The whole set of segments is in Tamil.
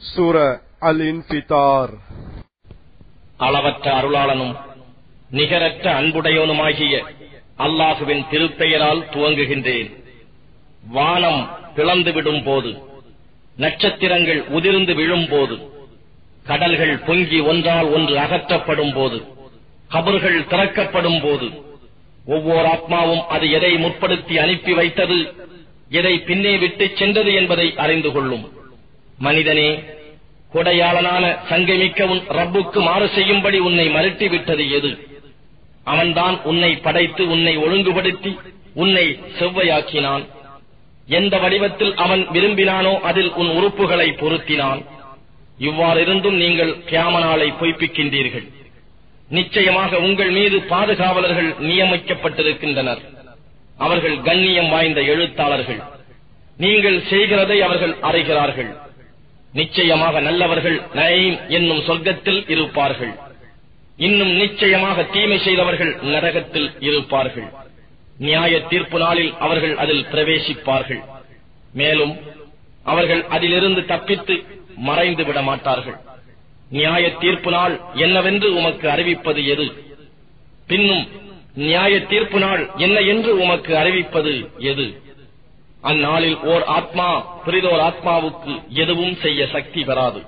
சூர அல் இன்பிதார் அளவற்ற அருளாளனும் நிகரற்ற அன்புடையவனுமாகிய அல்லாஹுவின் திருப்பெயரால் துவங்குகின்றேன். வானம் பிளந்து விடும் போது நட்சத்திரங்கள் உதிர்ந்து விழும்போது கடல்கள் பொங்கி ஒன்றால் ஒன்று அகற்றப்படும் போது கபர்கள் திறக்கப்படும் போது ஒவ்வொரு ஆத்மாவும் அது எதை முற்படுத்தி அனுப்பி வைத்தது எதை பின்னே விட்டுச் சென்றது என்பதை அறிந்து கொள்ளும். மனிதனே கொடையாளனான சங்கமிக்க உன் ரப்புக்கு மாறு செய்யும்படி உன்னை மறுட்டி விட்டது எது? அவன்தான் உன்னை படைத்து உன்னை ஒழுங்குபடுத்தி உன்னை செவ்வையாக்கினான். எந்த வடிவத்தில் அவன் விரும்பினானோ அதில் உன் உறுப்புகளை பொருத்தினான். இவ்வாறிருந்தும் நீங்கள் கியாமனாலை பொய்ப்பிக்கின்றீர்கள். நிச்சயமாக உங்கள் மீது பாதுகாவலர்கள் நியமிக்கப்பட்டிருக்கின்றனர். அவர்கள் கண்ணியம் வாய்ந்த எழுத்தாளர்கள். நீங்கள் செய்கிறதை அவர்கள் அறைகிறார்கள். நிச்சயமாக நல்லவர்கள் நயீம் என்னும் சொர்க்கத்தில் இருப்பார்கள். இன்னும் நிச்சயமாக தீமை செய்தவர்கள் நரகத்தில் இருப்பார்கள். நியாய தீர்ப்பு நாளில் அவர்கள் அதில் பிரவேசிப்பார்கள். மேலும் அவர்கள் அதிலிருந்து தப்பித்து மறைந்து விட மாட்டார்கள் நியாய தீர்ப்பு நாள் என்னவென்று உமக்கு அறிவிப்பது எது? பின்னும் நியாய தீர்ப்பு நாள் என்ன என்று உமக்கு அறிவிப்பது எது? அந்நாளில் ஓர் ஆத்மா பிரிதோர் ஆத்மாவுக்கு எதுவும் செய்ய சக்தி பெறாது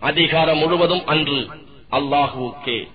அதிகாரம் முழுவதும் அன்று அல்லாஹுவுக்கே.